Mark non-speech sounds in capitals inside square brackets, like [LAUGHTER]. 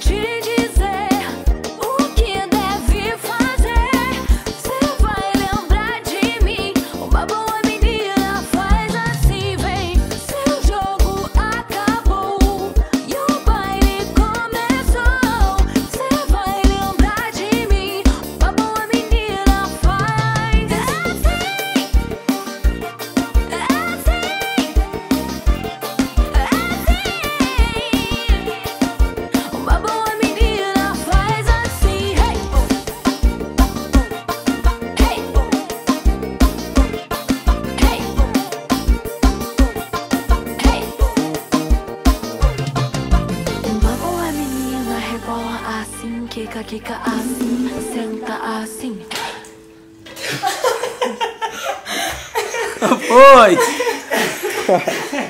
treated assim, quica, quica assim, senta assim. [LAUGHS] Foi! [LAUGHS]